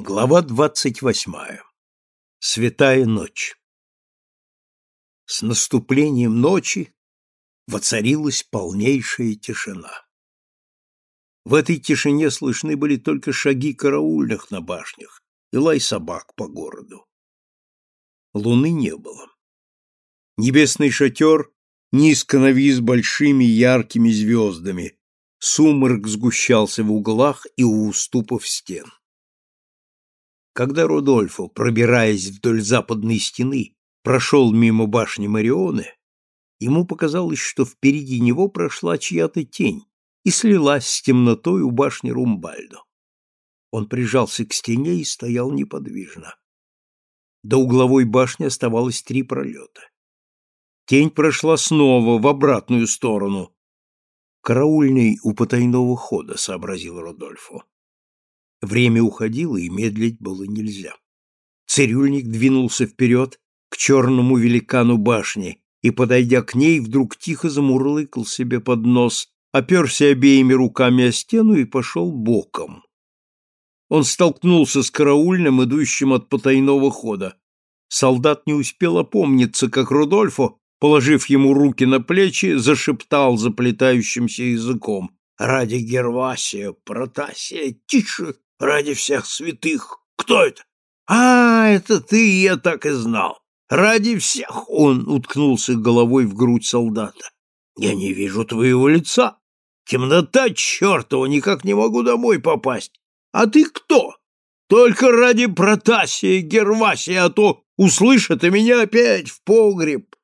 Глава двадцать восьмая. Святая ночь. С наступлением ночи воцарилась полнейшая тишина. В этой тишине слышны были только шаги караульных на башнях и лай собак по городу. Луны не было. Небесный шатер низко навис большими яркими звездами, сумрак сгущался в углах и у уступов стен. Когда Рудольфо, пробираясь вдоль западной стены, прошел мимо башни Марионы, ему показалось, что впереди него прошла чья-то тень и слилась с темнотой у башни Румбальдо. Он прижался к стене и стоял неподвижно. До угловой башни оставалось три пролета. Тень прошла снова в обратную сторону. «Караульный у потайного хода», — сообразил Родольфо. Время уходило, и медлить было нельзя. Цирюльник двинулся вперед к черному великану башни и, подойдя к ней, вдруг тихо замурлыкал себе под нос, оперся обеими руками о стену и пошел боком. Он столкнулся с караульным, идущим от потайного хода. Солдат не успел опомниться, как Рудольфо, положив ему руки на плечи, зашептал заплетающимся языком. «Ради Гервасия, Протасия, тише! Ради всех святых! Кто это? А, это ты, я так и знал. Ради всех он уткнулся головой в грудь солдата. Я не вижу твоего лица. Темнота чертова, никак не могу домой попасть. А ты кто? Только ради Протасия Гервасия, а то услышат и меня опять в погреб.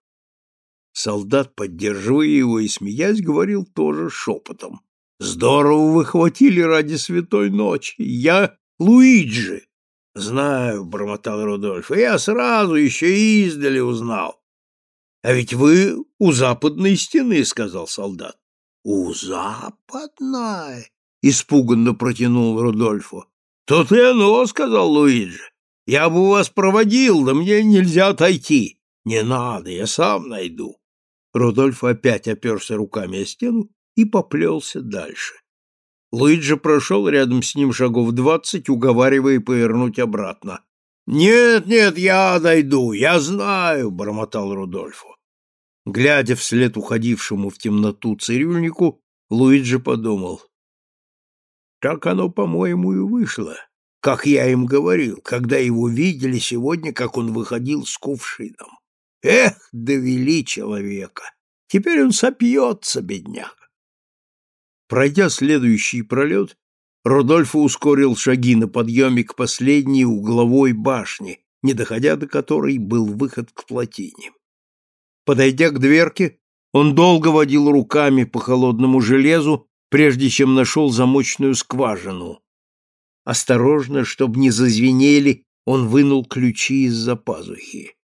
Солдат, поддерживая его и смеясь, говорил тоже шепотом. Здорово вы хватили ради святой ночи. Я Луиджи. Знаю, бормотал Рудольф. Я сразу еще издали узнал. А ведь вы у западной стены, сказал солдат. У западной? Испуганно протянул Рудольфо. То и оно, сказал Луиджи. Я бы вас проводил, да мне нельзя отойти. Не надо, я сам найду. Рудольф опять оперся руками о стену и поплелся дальше. Луиджи прошел рядом с ним шагов двадцать, уговаривая повернуть обратно. «Нет, нет, я дойду, я знаю», — бормотал Рудольфо. Глядя вслед уходившему в темноту цирюльнику, Луиджи подумал. «Так оно, по-моему, и вышло, как я им говорил, когда его видели сегодня, как он выходил с кувшином. Эх, довели человека! Теперь он сопьется, бедняк. Пройдя следующий пролет, Родольфо ускорил шаги на подъеме к последней угловой башне, не доходя до которой был выход к плотине. Подойдя к дверке, он долго водил руками по холодному железу, прежде чем нашел замочную скважину. Осторожно, чтобы не зазвенели, он вынул ключи из-за пазухи.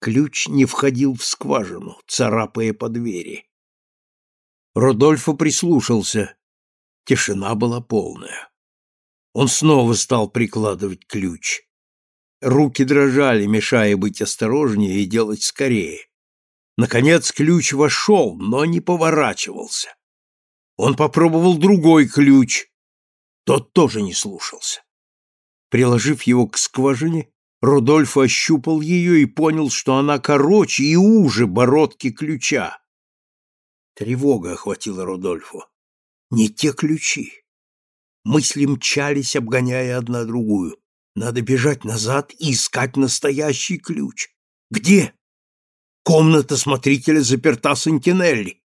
Ключ не входил в скважину, царапая по двери. Родольфо прислушался. Тишина была полная. Он снова стал прикладывать ключ. Руки дрожали, мешая быть осторожнее и делать скорее. Наконец ключ вошел, но не поворачивался. Он попробовал другой ключ. Тот тоже не слушался. Приложив его к скважине, Рудольф ощупал ее и понял, что она короче и уже бородки ключа. Тревога охватила Рудольфу. Не те ключи. Мысли мчались, обгоняя одна другую. Надо бежать назад и искать настоящий ключ. Где? Комната смотрителя заперта Сантинелли.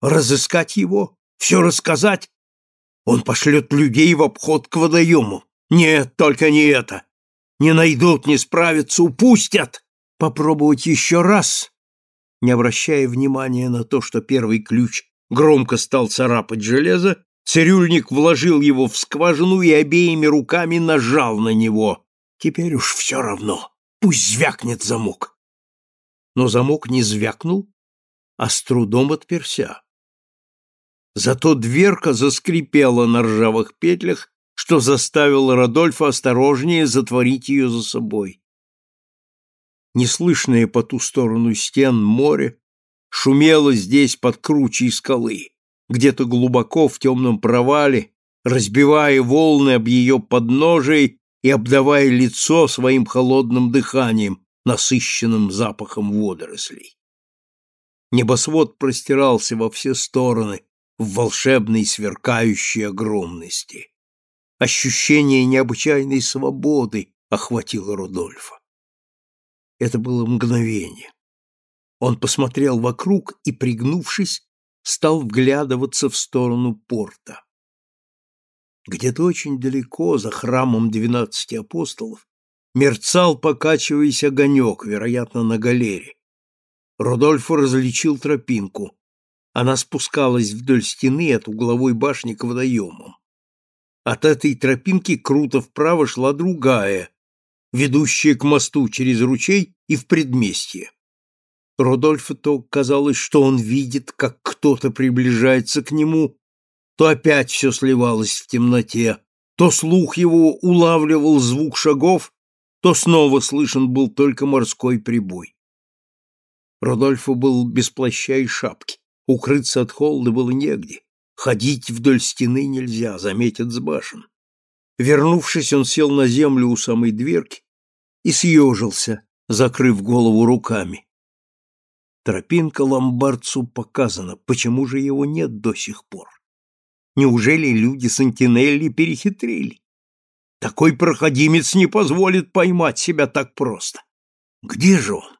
Разыскать его? Все рассказать? Он пошлет людей в обход к водоему. Нет, только не это. Не найдут, не справятся, упустят. Попробовать еще раз не обращая внимания на то, что первый ключ громко стал царапать железо, цирюльник вложил его в скважину и обеими руками нажал на него. Теперь уж все равно, пусть звякнет замок. Но замок не звякнул, а с трудом отперся. Зато дверка заскрипела на ржавых петлях, что заставило Родольфа осторожнее затворить ее за собой неслышное по ту сторону стен море, шумело здесь под кручей скалы, где-то глубоко в темном провале, разбивая волны об ее подножии и обдавая лицо своим холодным дыханием, насыщенным запахом водорослей. Небосвод простирался во все стороны в волшебной сверкающей огромности. Ощущение необычайной свободы охватило Рудольфа. Это было мгновение. Он посмотрел вокруг и, пригнувшись, стал вглядываться в сторону порта. Где-то очень далеко, за храмом двенадцати апостолов, мерцал, покачиваясь огонек, вероятно, на галере. Рудольфо различил тропинку. Она спускалась вдоль стены от угловой башни к водоемам. От этой тропинки круто вправо шла другая, ведущая к мосту через ручей и в предместье. Рудольфу то казалось, что он видит, как кто-то приближается к нему, то опять все сливалось в темноте, то слух его улавливал звук шагов, то снова слышен был только морской прибой. Рудольфу был без плаща и шапки, укрыться от холода было негде, ходить вдоль стены нельзя, заметят с башен. Вернувшись, он сел на землю у самой дверки и съежился, закрыв голову руками. Тропинка ломбардцу показана, почему же его нет до сих пор? Неужели люди Сантинелли перехитрили? Такой проходимец не позволит поймать себя так просто. Где же он?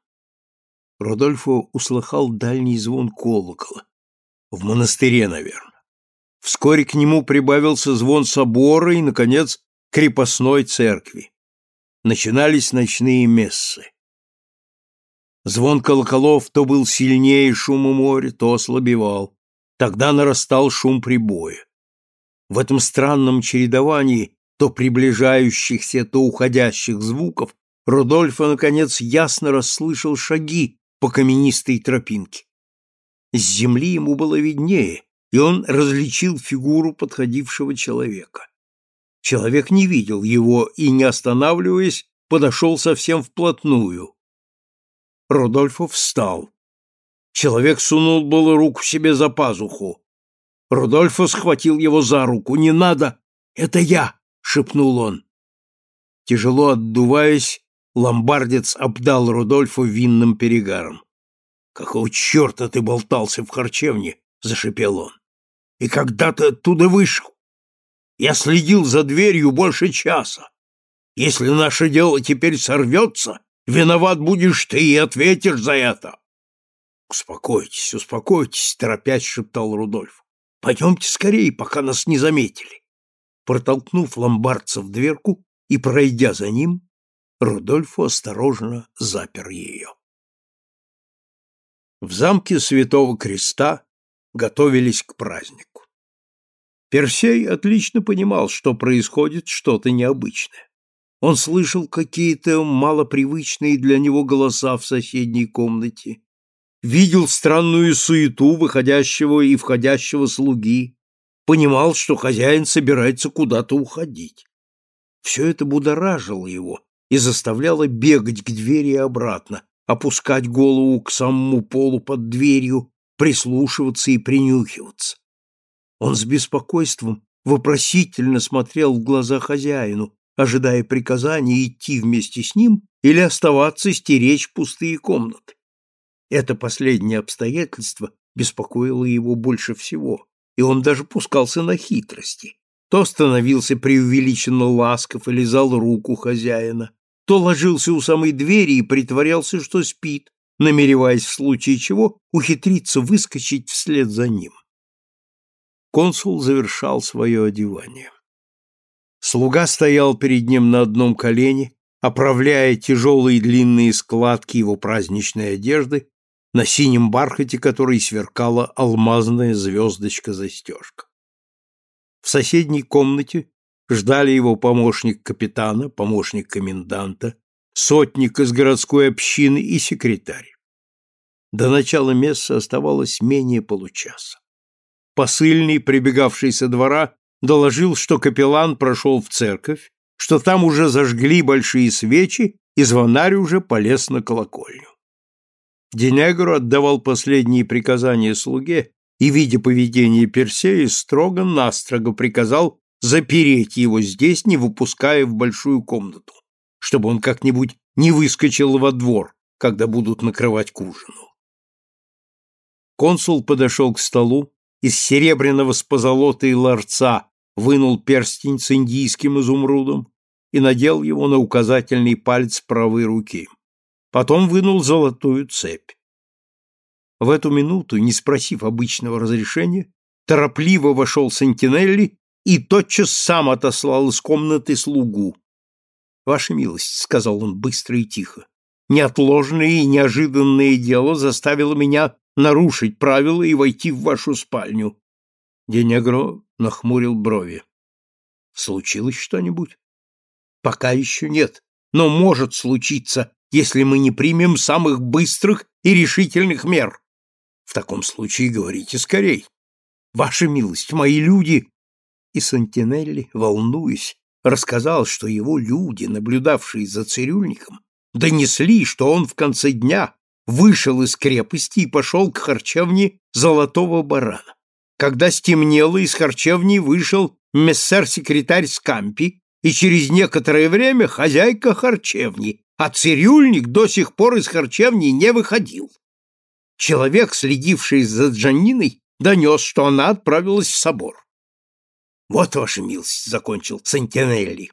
Родольфо услыхал дальний звон колокола. В монастыре, наверное. Вскоре к нему прибавился звон собора и, наконец, крепостной церкви. Начинались ночные мессы. Звон колоколов то был сильнее шума моря, то ослабевал. Тогда нарастал шум прибоя. В этом странном чередовании то приближающихся, то уходящих звуков Рудольфа, наконец, ясно расслышал шаги по каменистой тропинке. С земли ему было виднее, и он различил фигуру подходившего человека. Человек не видел его и, не останавливаясь, подошел совсем вплотную. Рудольфо встал. Человек сунул было руку себе за пазуху. Рудольфо схватил его за руку. «Не надо! Это я!» — шепнул он. Тяжело отдуваясь, ломбардец обдал Рудольфу винным перегаром. «Какого черта ты болтался в харчевне?» — зашипел он. «И когда ты оттуда вышел? Я следил за дверью больше часа. Если наше дело теперь сорвется, Виноват будешь ты и ответишь за это. Успокойтесь, успокойтесь, торопясь шептал Рудольф. Пойдемте скорее, пока нас не заметили. Протолкнув ломбардца в дверку и пройдя за ним, Рудольфу осторожно запер ее. В замке Святого Креста готовились к празднику. Персей отлично понимал, что происходит что-то необычное. Он слышал какие-то малопривычные для него голоса в соседней комнате, видел странную суету выходящего и входящего слуги, понимал, что хозяин собирается куда-то уходить. Все это будоражило его и заставляло бегать к двери и обратно, опускать голову к самому полу под дверью, прислушиваться и принюхиваться. Он с беспокойством вопросительно смотрел в глаза хозяину, ожидая приказания идти вместе с ним или оставаться стеречь пустые комнаты. Это последнее обстоятельство беспокоило его больше всего, и он даже пускался на хитрости. То становился преувеличенно ласков и лизал руку хозяина, то ложился у самой двери и притворялся, что спит, намереваясь в случае чего ухитриться выскочить вслед за ним. Консул завершал свое одевание. Слуга стоял перед ним на одном колене, оправляя тяжелые длинные складки его праздничной одежды, на синем бархате которой сверкала алмазная звездочка-застежка. В соседней комнате ждали его помощник капитана, помощник коменданта, сотник из городской общины и секретарь. До начала мессы оставалось менее получаса. Посыльный, прибегавший со двора, доложил, что капеллан прошел в церковь, что там уже зажгли большие свечи, и звонарь уже полез на колокольню. Денегру отдавал последние приказания слуге и, видя поведение Персея, строго-настрого приказал запереть его здесь, не выпуская в большую комнату, чтобы он как-нибудь не выскочил во двор, когда будут накрывать к ужину. Консул подошел к столу, из серебряного с позолотой ларца вынул перстень с индийским изумрудом и надел его на указательный палец правой руки. Потом вынул золотую цепь. В эту минуту, не спросив обычного разрешения, торопливо вошел Сентинелли и тотчас сам отослал из комнаты слугу. «Ваша милость», — сказал он быстро и тихо, — «неотложное и неожиданное дело заставило меня нарушить правила и войти в вашу спальню». Денегро нахмурил брови. «Случилось что-нибудь?» «Пока еще нет, но может случиться, если мы не примем самых быстрых и решительных мер. В таком случае говорите скорей. Ваша милость, мои люди и Сантинелли, волнуясь, рассказал, что его люди, наблюдавшие за цирюльником, донесли, что он в конце дня вышел из крепости и пошел к харчевне Золотого Барана. Когда стемнело, из харчевни вышел мессер-секретарь Скампи и через некоторое время хозяйка харчевни, а цирюльник до сих пор из харчевни не выходил. Человек, следивший за Джаниной, донес, что она отправилась в собор. Вот, ваша милость, закончил Сантинелли.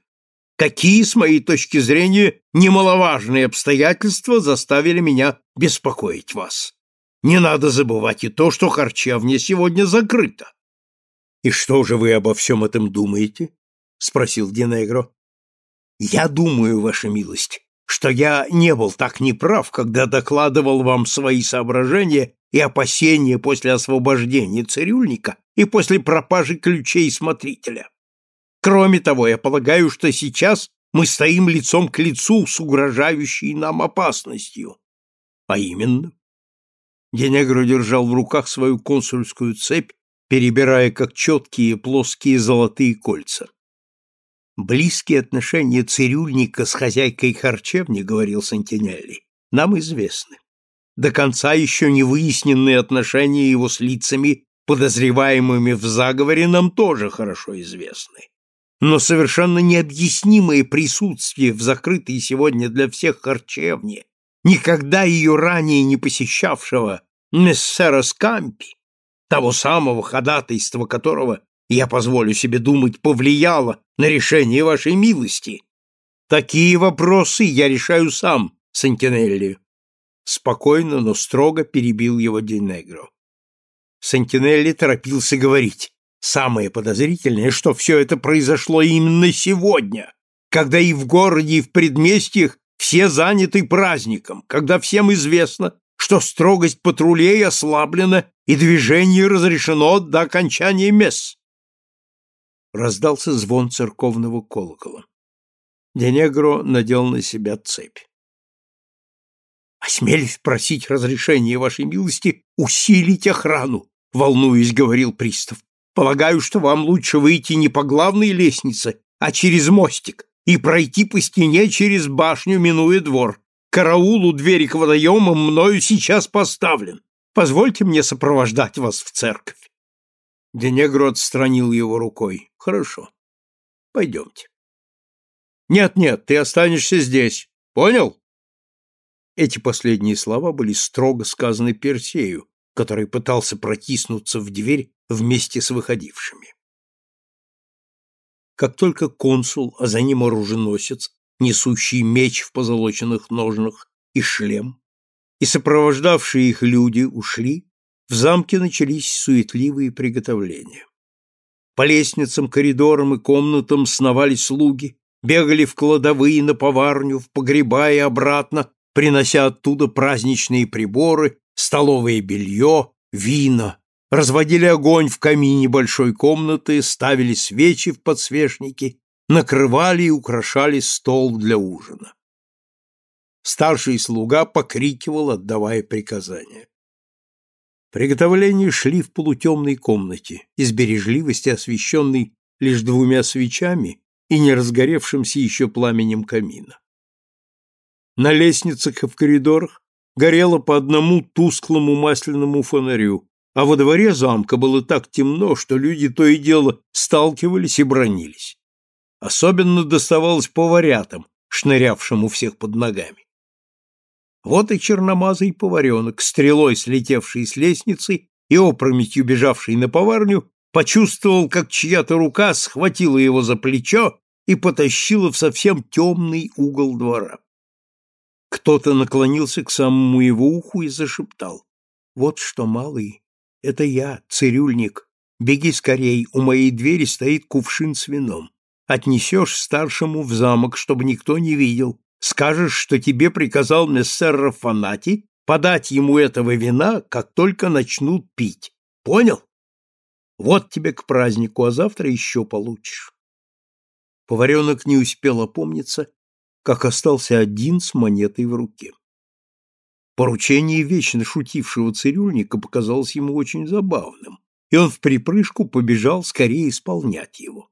Какие, с моей точки зрения, немаловажные обстоятельства заставили меня беспокоить вас. Не надо забывать и то, что харчевня сегодня закрыта. — И что же вы обо всем этом думаете? — спросил Динегро. — Я думаю, ваша милость, что я не был так неправ, когда докладывал вам свои соображения и опасения после освобождения цирюльника и после пропажи ключей смотрителя. Кроме того, я полагаю, что сейчас мы стоим лицом к лицу с угрожающей нам опасностью. А именно? Денегро держал в руках свою консульскую цепь, перебирая как четкие плоские золотые кольца. Близкие отношения цирюльника с хозяйкой харчевни, говорил Сантинелли, нам известны. До конца еще не выясненные отношения его с лицами, подозреваемыми в заговоре, нам тоже хорошо известны. Но совершенно необъяснимое присутствие в закрытой сегодня для всех харчевне, никогда ее ранее не посещавшего мессера Скампи, того самого ходатайства которого, я позволю себе думать, повлияло на решение вашей милости. Такие вопросы я решаю сам, Сантинелли. Спокойно, но строго перебил его Динегро. Сантинелли торопился говорить. Самое подозрительное, что все это произошло именно сегодня, когда и в городе, и в предместьях все заняты праздником, когда всем известно, что строгость патрулей ослаблена и движение разрешено до окончания месс. Раздался звон церковного колокола. Денегро надел на себя цепь. «Осмелюсь просить разрешения вашей милости усилить охрану», — волнуясь, говорил пристав. «Полагаю, что вам лучше выйти не по главной лестнице, а через мостик и пройти по стене через башню, минуя двор. Караул у двери к водоемам мною сейчас поставлен. Позвольте мне сопровождать вас в церковь». Денегро отстранил его рукой. «Хорошо. Пойдемте». «Нет-нет, ты останешься здесь. Понял?» Эти последние слова были строго сказаны Персею, который пытался протиснуться в дверь вместе с выходившими. Как только консул, а за ним оруженосец, несущий меч в позолоченных ножнах и шлем, и сопровождавшие их люди ушли, в замке начались суетливые приготовления. По лестницам, коридорам и комнатам сновали слуги, бегали в кладовые, на поварню, в погреба и обратно, принося оттуда праздничные приборы, столовое белье, вина, разводили огонь в камине большой комнаты, ставили свечи в подсвечники, накрывали и украшали стол для ужина. Старший слуга покрикивал, отдавая приказания. Приготовления шли в полутемной комнате, из бережливости освещенной лишь двумя свечами и не разгоревшимся еще пламенем камина. На лестницах и в коридорах горело по одному тусклому масляному фонарю, а во дворе замка было так темно, что люди то и дело сталкивались и бронились. Особенно доставалось поварятам, шнырявшим у всех под ногами. Вот и черномазый поваренок, стрелой слетевший с лестницы и опрометью бежавший на поварню, почувствовал, как чья-то рука схватила его за плечо и потащила в совсем темный угол двора. Кто-то наклонился к самому его уху и зашептал. «Вот что, малый, это я, цирюльник. Беги скорей, у моей двери стоит кувшин с вином. Отнесешь старшему в замок, чтобы никто не видел. Скажешь, что тебе приказал мессер Рафанати подать ему этого вина, как только начнут пить. Понял? Вот тебе к празднику, а завтра еще получишь. Поваренок не успел опомниться, как остался один с монетой в руке. Поручение вечно шутившего цирюльника показалось ему очень забавным, и он в припрыжку побежал скорее исполнять его.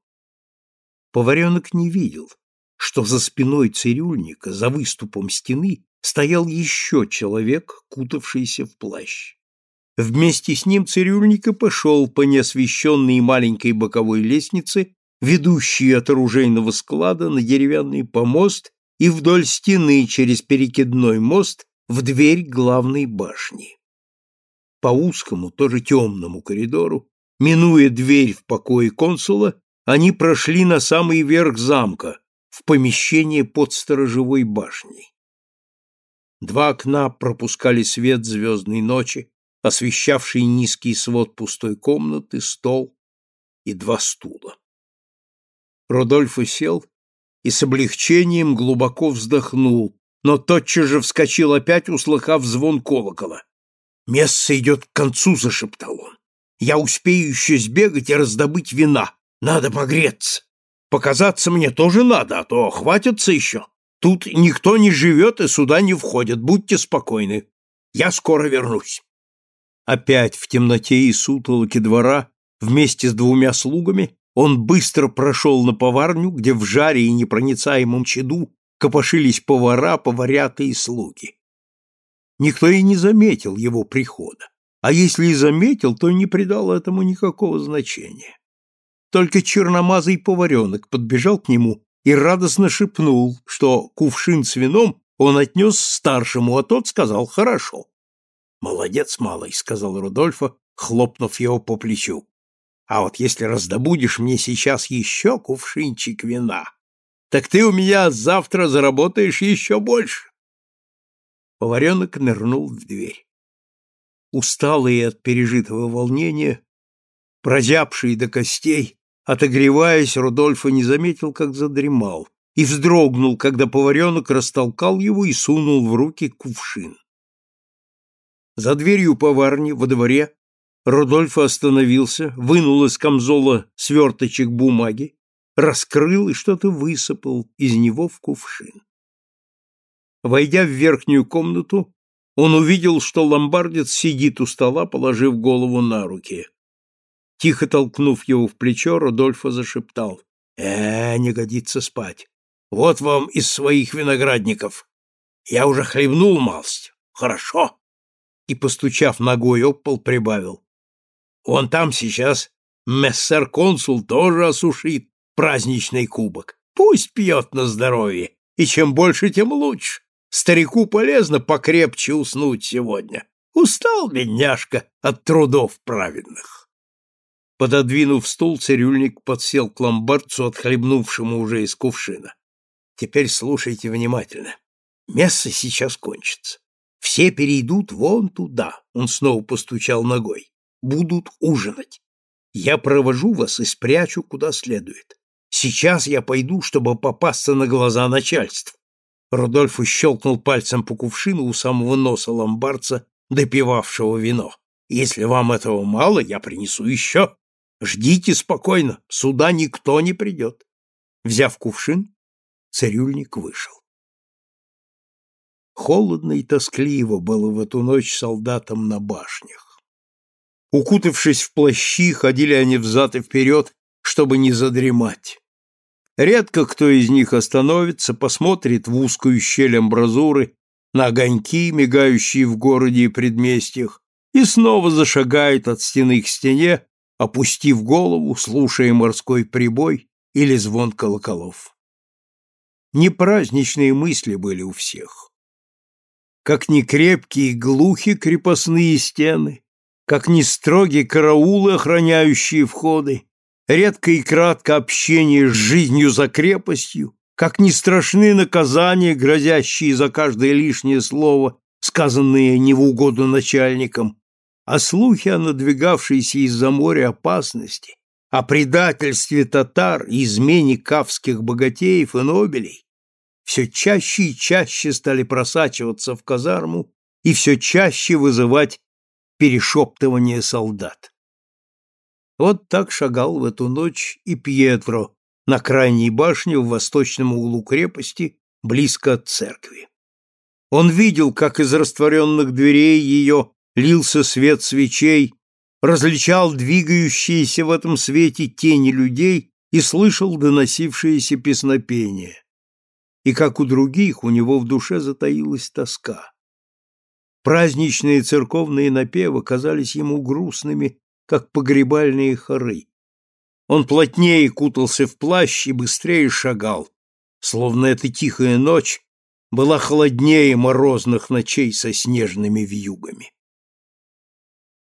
Поваренок не видел, что за спиной цирюльника, за выступом стены, стоял еще человек, кутавшийся в плащ. Вместе с ним цирюльник и пошел по неосвещенной маленькой боковой лестнице, ведущей от оружейного склада на деревянный помост и вдоль стены через перекидной мост в дверь главной башни. По узкому, тоже темному коридору, минуя дверь в покое консула, они прошли на самый верх замка, в помещение под сторожевой башней. Два окна пропускали свет звездной ночи, освещавший низкий свод пустой комнаты, стол и два стула. Родольфо сел и с облегчением глубоко вздохнул, но тотчас же вскочил опять, услыхав звон колокола. «Месса идет к концу», — зашептал он. «Я успею еще сбегать и раздобыть вина. Надо погреться. Показаться мне тоже надо, а то хватится еще. Тут никто не живет и сюда не входит, будьте спокойны. Я скоро вернусь». Опять в темноте и сутолоке двора вместе с двумя слугами он быстро прошел на поварню, где в жаре и непроницаемом чаду копошились повара, поварята и слуги. Никто и не заметил его прихода, а если и заметил, то не придал этому никакого значения. Только черномазый поваренок подбежал к нему и радостно шепнул, что кувшин с вином он отнес старшему, а тот сказал «хорошо». «Молодец, малый», — сказал Рудольфа, хлопнув его по плечу. «А вот если раздобудешь мне сейчас еще кувшинчик вина, так ты у меня завтра заработаешь еще больше». Поваренок нырнул в дверь. Усталый от пережитого волнения, прозябший до костей, отогреваясь, Рудольфа не заметил, как задремал, и вздрогнул, когда поваренок растолкал его и сунул в руки кувшин. За дверью поварни во дворе Рудольф остановился, вынул из камзола сверточек бумаги, раскрыл и что-то высыпал из него в кувшин. Войдя в верхнюю комнату, он увидел, что ломбардец сидит у стола, положив голову на руки. Тихо толкнув его в плечо, Рудольфо зашептал. «Э, не годится спать. Вот вам из своих виноградников. Я уже хлебнул малость. Хорошо и, постучав ногой об пол, прибавил. «Вон там сейчас мессер-консул тоже осушит праздничный кубок. Пусть пьет на здоровье, и чем больше, тем лучше. Старику полезно покрепче уснуть сегодня. Устал, бедняжка, от трудов праведных». Пододвинув стул, цирюльник подсел к ломбардцу, отхлебнувшему уже из кувшина. «Теперь слушайте внимательно. Месса сейчас кончится. Все перейдут вон туда, он снова постучал ногой. Будут ужинать. Я провожу вас и спрячу куда следует. Сейчас я пойду, чтобы попасться на глаза начальству. Рудольф щелкнул пальцем по кувшину у самого носа ломбарца, допивавшего вино. Если вам этого мало, я принесу еще. Ждите спокойно, сюда никто не придет. Взяв кувшин, цирюльник вышел. Холодно и тоскливо было в эту ночь солдатам на башнях. Укутавшись в плащи, ходили они взад и вперед, чтобы не задремать. Редко кто из них остановится, посмотрит в узкую щель амбразуры на огоньки, мигающие в городе и предместьях, и снова зашагает от стены к стене, опустив голову, слушая морской прибой или звон колоколов. Не праздничные мысли были у всех. Как ни крепкие и глухи крепостные стены, как ни строги караулы, охраняющие входы, редко и кратко общение с жизнью за крепостью, как ни страшны наказания, грозящие за каждое лишнее слово, сказанные не в угоду начальникам, а слухи о надвигавшейся из-за моря опасности, о предательстве татар и измене кавских богатеев и нобелей, все чаще и чаще стали просачиваться в казарму и все чаще вызывать перешептывание солдат. Вот так шагал в эту ночь и Пьетро на крайней башне в восточном углу крепости, близко от церкви. Он видел, как из растворенных дверей ее лился свет свечей, различал двигающиеся в этом свете тени людей и слышал доносившееся песнопение. И, как у других, у него в душе затаилась тоска. Праздничные церковные напевы казались ему грустными, как погребальные хоры. Он плотнее кутался в плащ и быстрее шагал, словно эта тихая ночь была холоднее морозных ночей со снежными вьюгами.